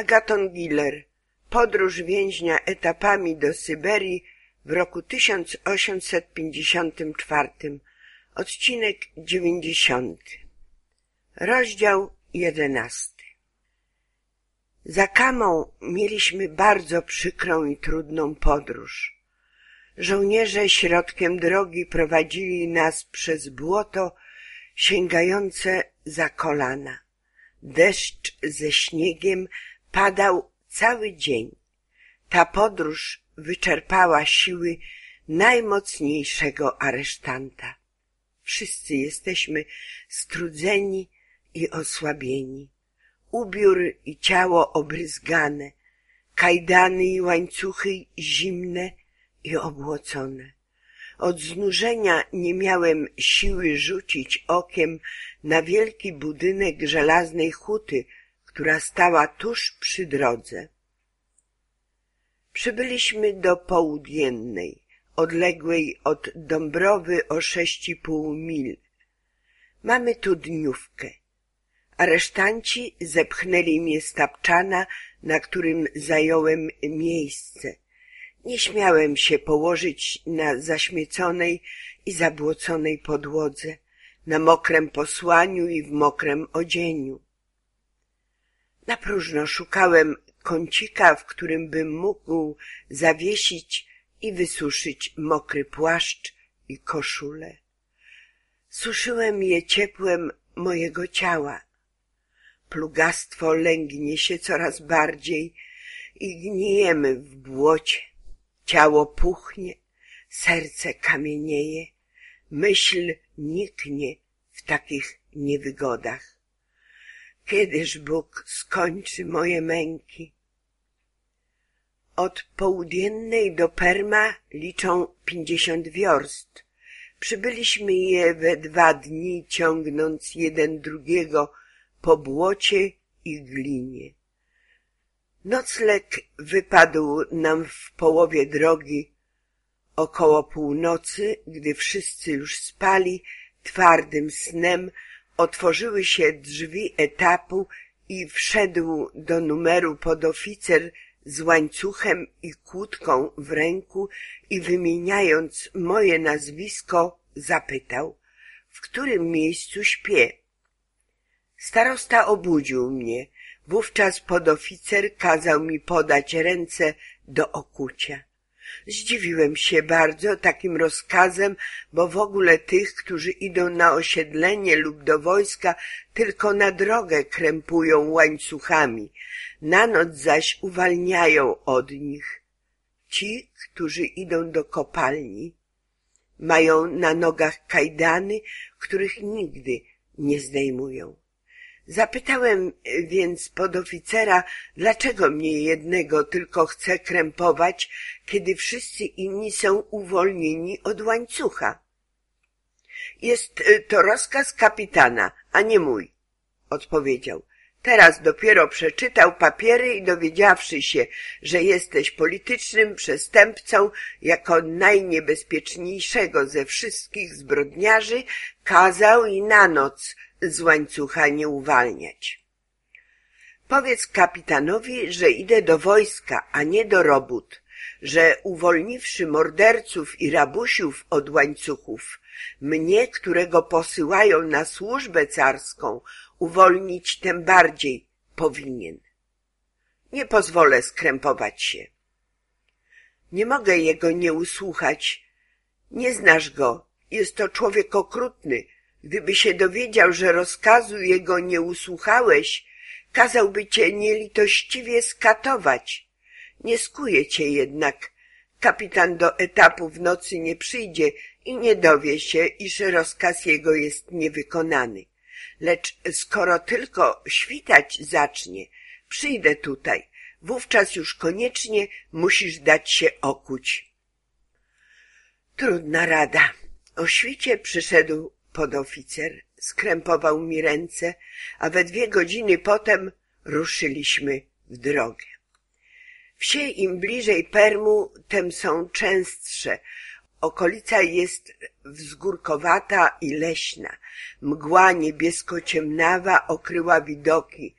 Agaton Giller. Podróż więźnia etapami do Syberii w roku 1854. Odcinek 90. Rozdział 11. Za Kamą mieliśmy bardzo przykrą i trudną podróż. Żołnierze środkiem drogi prowadzili nas przez błoto sięgające za kolana. Deszcz ze śniegiem padał cały dzień. Ta podróż wyczerpała siły najmocniejszego aresztanta. Wszyscy jesteśmy strudzeni i osłabieni. Ubiór i ciało obryzgane, kajdany i łańcuchy zimne i obłocone. Od znużenia nie miałem siły rzucić okiem na wielki budynek żelaznej huty, która stała tuż przy drodze. Przybyliśmy do południennej, odległej od Dąbrowy o sześć i pół mil. Mamy tu dniówkę. Aresztanci zepchnęli mnie z tapczana, na którym zająłem miejsce. Nie śmiałem się położyć na zaśmieconej i zabłoconej podłodze, na mokrem posłaniu i w mokrem odzieniu. Na próżno szukałem kącika, w którym bym mógł zawiesić i wysuszyć mokry płaszcz i koszulę. Suszyłem je ciepłem mojego ciała. Plugastwo lęgnie się coraz bardziej i gnijemy w błocie. Ciało puchnie, serce kamienieje, myśl niknie w takich niewygodach. Kiedyż Bóg skończy moje męki? Od południennej do Perma liczą pięćdziesiąt wiorst. Przybyliśmy je we dwa dni, ciągnąc jeden drugiego po błocie i glinie. Nocleg wypadł nam w połowie drogi. Około północy, gdy wszyscy już spali, twardym snem otworzyły się drzwi etapu i wszedł do numeru podoficer z łańcuchem i kłódką w ręku i wymieniając moje nazwisko zapytał, w którym miejscu śpię. Starosta obudził mnie. Wówczas podoficer kazał mi podać ręce do okucia. Zdziwiłem się bardzo takim rozkazem, bo w ogóle tych, którzy idą na osiedlenie lub do wojska, tylko na drogę krępują łańcuchami, na noc zaś uwalniają od nich. Ci, którzy idą do kopalni, mają na nogach kajdany, których nigdy nie zdejmują. Zapytałem więc podoficera, dlaczego mnie jednego tylko chce krępować, kiedy wszyscy inni są uwolnieni od łańcucha. Jest y, to rozkaz kapitana, a nie mój, odpowiedział. Teraz dopiero przeczytał papiery i dowiedziawszy się, że jesteś politycznym przestępcą, jako najniebezpieczniejszego ze wszystkich zbrodniarzy, kazał i na noc z łańcucha nie uwalniać. Powiedz kapitanowi, że idę do wojska, a nie do robót, że uwolniwszy morderców i rabusiów od łańcuchów, mnie, którego posyłają na służbę carską, uwolnić tym bardziej powinien. Nie pozwolę skrępować się. Nie mogę jego nie usłuchać. Nie znasz go. Jest to człowiek okrutny. Gdyby się dowiedział, że rozkazu jego nie usłuchałeś, kazałby cię nielitościwie skatować. Nie skuje cię jednak. Kapitan do etapu w nocy nie przyjdzie i nie dowie się, iż rozkaz jego jest niewykonany. Lecz skoro tylko świtać zacznie, przyjdę tutaj. Wówczas już koniecznie musisz dać się okuć. Trudna rada. O świcie przyszedł podoficer, skrępował mi ręce, a we dwie godziny potem ruszyliśmy w drogę. Wsie im bliżej Permu, tem są częstsze. Okolica jest wzgórkowata i leśna. Mgła niebiesko-ciemnawa okryła widoki.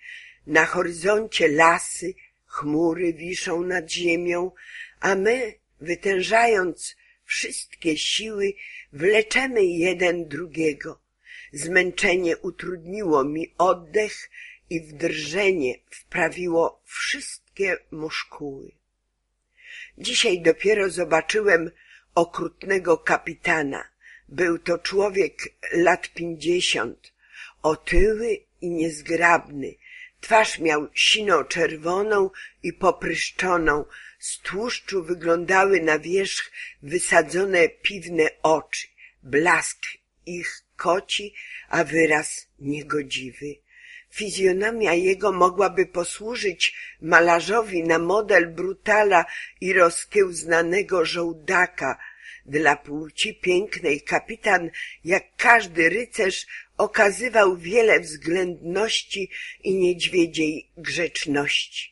Na horyzoncie lasy, chmury wiszą nad ziemią, a my, wytężając wszystkie siły, wleczemy jeden drugiego. Zmęczenie utrudniło mi oddech i wdrżenie wprawiło wszystkie muszkuły. Dzisiaj dopiero zobaczyłem okrutnego kapitana. Był to człowiek lat pięćdziesiąt, otyły i niezgrabny. Twarz miał sino-czerwoną i popryszczoną. Z tłuszczu wyglądały na wierzch wysadzone piwne oczy. Blask ich koci, a wyraz niegodziwy. Fizjonomia jego mogłaby posłużyć malarzowi na model brutala i rozkiełznanego żołdaka. Dla płci pięknej kapitan, jak każdy rycerz, okazywał wiele względności i niedźwiedziej grzeczności.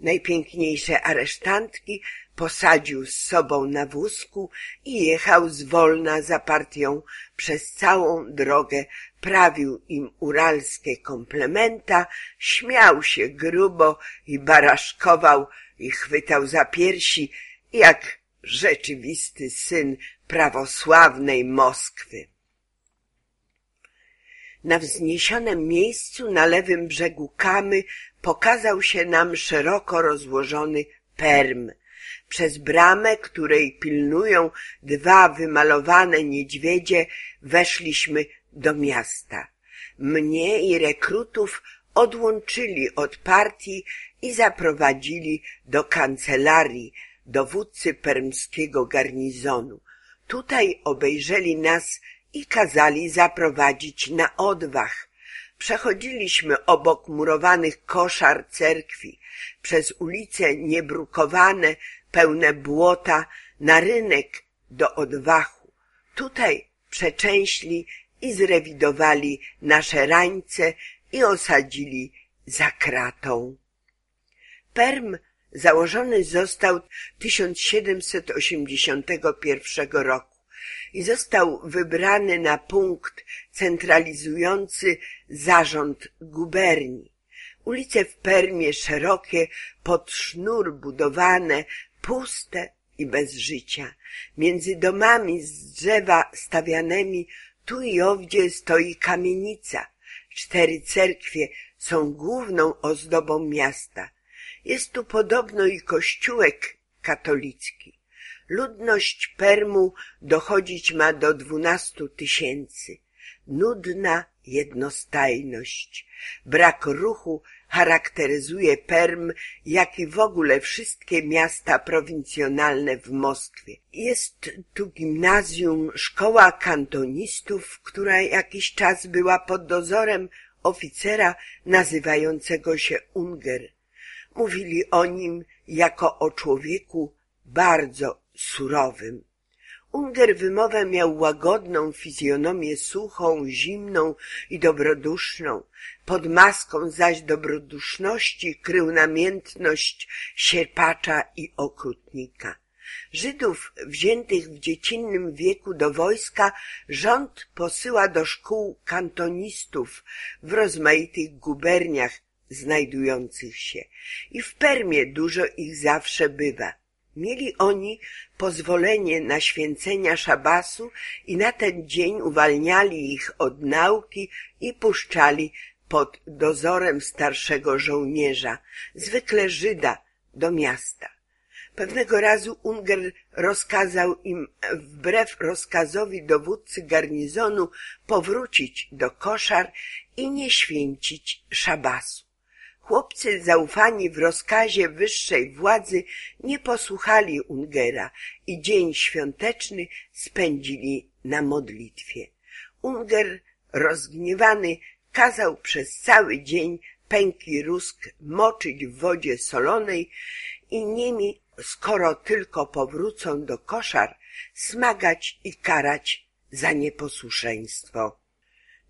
Najpiękniejsze aresztantki posadził z sobą na wózku i jechał zwolna za partią przez całą drogę, prawił im uralskie komplementa, śmiał się grubo i baraszkował i chwytał za piersi, jak rzeczywisty syn prawosławnej Moskwy. Na wzniesionym miejscu na lewym brzegu Kamy pokazał się nam szeroko rozłożony perm. Przez bramę, której pilnują dwa wymalowane niedźwiedzie, weszliśmy do miasta. Mnie i rekrutów odłączyli od partii i zaprowadzili do kancelarii dowódcy permskiego garnizonu. Tutaj obejrzeli nas i kazali zaprowadzić na odwach. Przechodziliśmy obok murowanych koszar cerkwi, przez ulice niebrukowane, pełne błota, na rynek do odwachu. Tutaj przeczęśli i zrewidowali nasze rańce i osadzili za kratą. Perm założony został 1781 roku i został wybrany na punkt centralizujący zarząd guberni. Ulice w Permie szerokie, pod sznur budowane, puste i bez życia. Między domami z drzewa stawianymi tu i owdzie stoi kamienica. Cztery cerkwie są główną ozdobą miasta. Jest tu podobno i kościółek katolicki. Ludność Permu dochodzić ma do dwunastu tysięcy. Nudna jednostajność. Brak ruchu charakteryzuje Perm, jak i w ogóle wszystkie miasta prowincjonalne w Moskwie. Jest tu gimnazjum, szkoła kantonistów, która jakiś czas była pod dozorem oficera nazywającego się Unger. Mówili o nim jako o człowieku bardzo surowym. Unger wymowę miał łagodną fizjonomię suchą, zimną i dobroduszną. Pod maską zaś dobroduszności krył namiętność sierpacza i okrutnika. Żydów wziętych w dziecinnym wieku do wojska rząd posyła do szkół kantonistów w rozmaitych guberniach znajdujących się i w Permie dużo ich zawsze bywa. Mieli oni pozwolenie na święcenia szabasu i na ten dzień uwalniali ich od nauki i puszczali pod dozorem starszego żołnierza, zwykle Żyda, do miasta. Pewnego razu Unger rozkazał im, wbrew rozkazowi dowódcy garnizonu, powrócić do koszar i nie święcić szabasu. Chłopcy zaufani w rozkazie wyższej władzy nie posłuchali Ungera i dzień świąteczny spędzili na modlitwie. Unger, rozgniewany, kazał przez cały dzień pęki rusk moczyć w wodzie solonej i nimi, skoro tylko powrócą do koszar, smagać i karać za nieposłuszeństwo.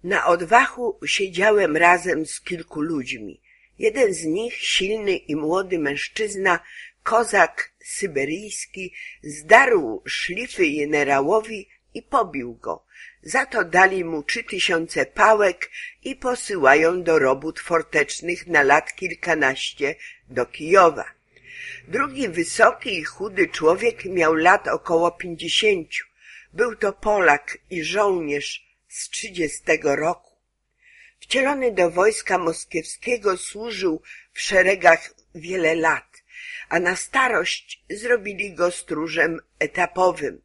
Na odwachu siedziałem razem z kilku ludźmi – Jeden z nich, silny i młody mężczyzna, kozak syberyjski, zdarł szlify generałowi i pobił go. Za to dali mu trzy tysiące pałek i posyłają do robót fortecznych na lat kilkanaście do Kijowa. Drugi wysoki i chudy człowiek miał lat około pięćdziesięciu. Był to Polak i żołnierz z trzydziestego roku. Wcielony do wojska moskiewskiego służył w szeregach wiele lat, a na starość zrobili go stróżem etapowym.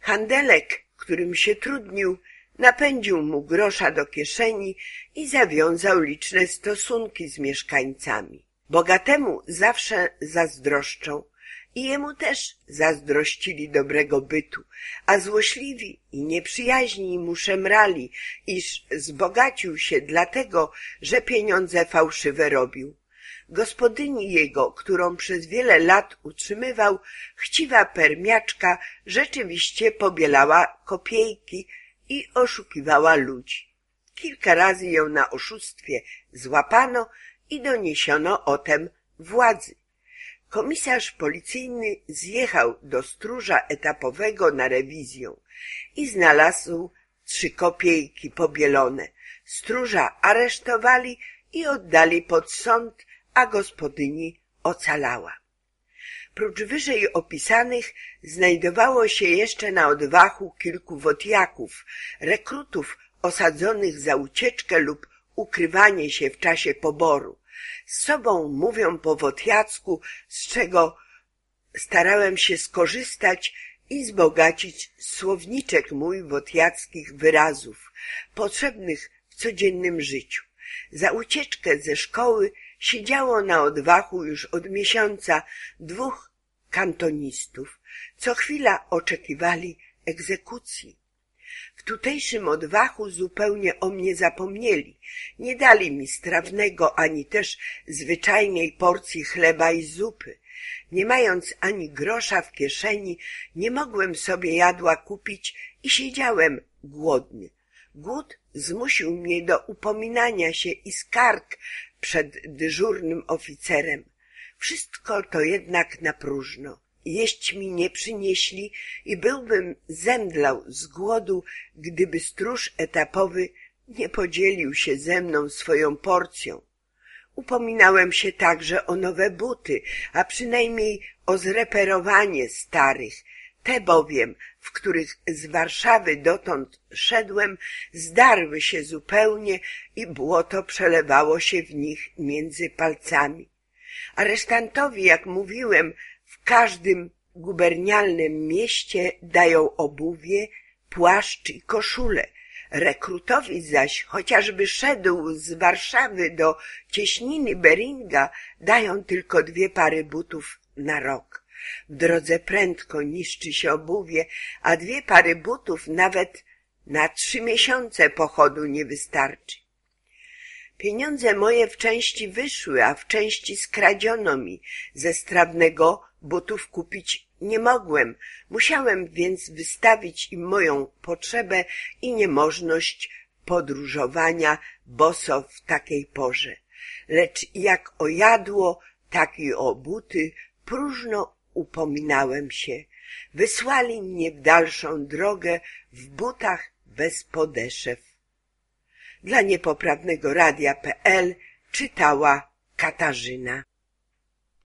Handelek, którym się trudnił, napędził mu grosza do kieszeni i zawiązał liczne stosunki z mieszkańcami. Bogatemu zawsze zazdroszczą i jemu też zazdrościli dobrego bytu, a złośliwi i nieprzyjaźni mu szemrali, iż zbogacił się dlatego, że pieniądze fałszywe robił. Gospodyni jego, którą przez wiele lat utrzymywał, chciwa permiaczka rzeczywiście pobielała kopiejki i oszukiwała ludzi. Kilka razy ją na oszustwie złapano i doniesiono o tem władzy. Komisarz policyjny zjechał do stróża etapowego na rewizję i znalazł trzy kopiejki pobielone. Stróża aresztowali i oddali pod sąd, a gospodyni ocalała. Prócz wyżej opisanych znajdowało się jeszcze na odwachu kilku wotjaków, rekrutów osadzonych za ucieczkę lub ukrywanie się w czasie poboru. Z sobą mówią po wotjacku, z czego starałem się skorzystać i wzbogacić słowniczek mój wotjackich wyrazów, potrzebnych w codziennym życiu. Za ucieczkę ze szkoły siedziało na odwachu już od miesiąca dwóch kantonistów. Co chwila oczekiwali egzekucji. Tutejszym odwachu zupełnie o mnie zapomnieli. Nie dali mi strawnego ani też zwyczajnej porcji chleba i zupy. Nie mając ani grosza w kieszeni, nie mogłem sobie jadła kupić i siedziałem głodny. Głód zmusił mnie do upominania się i skarg przed dyżurnym oficerem. Wszystko to jednak na próżno. Jeść mi nie przynieśli i byłbym zemdlał z głodu, gdyby stróż etapowy nie podzielił się ze mną swoją porcją. Upominałem się także o nowe buty, a przynajmniej o zreperowanie starych. Te bowiem, w których z Warszawy dotąd szedłem, zdarły się zupełnie i błoto przelewało się w nich między palcami. Aresztantowi, jak mówiłem, w każdym gubernialnym mieście dają obuwie, płaszcz i koszulę. Rekrutowi zaś, chociażby szedł z Warszawy do cieśniny Beringa, dają tylko dwie pary butów na rok. W drodze prędko niszczy się obuwie, a dwie pary butów nawet na trzy miesiące pochodu nie wystarczy. Pieniądze moje w części wyszły, a w części skradziono mi. Ze strawnego butów kupić nie mogłem. Musiałem więc wystawić im moją potrzebę i niemożność podróżowania boso w takiej porze. Lecz jak o jadło, tak i o buty próżno upominałem się. Wysłali mnie w dalszą drogę w butach bez podeszew. Dla niepoprawnego radia.pl czytała Katarzyna.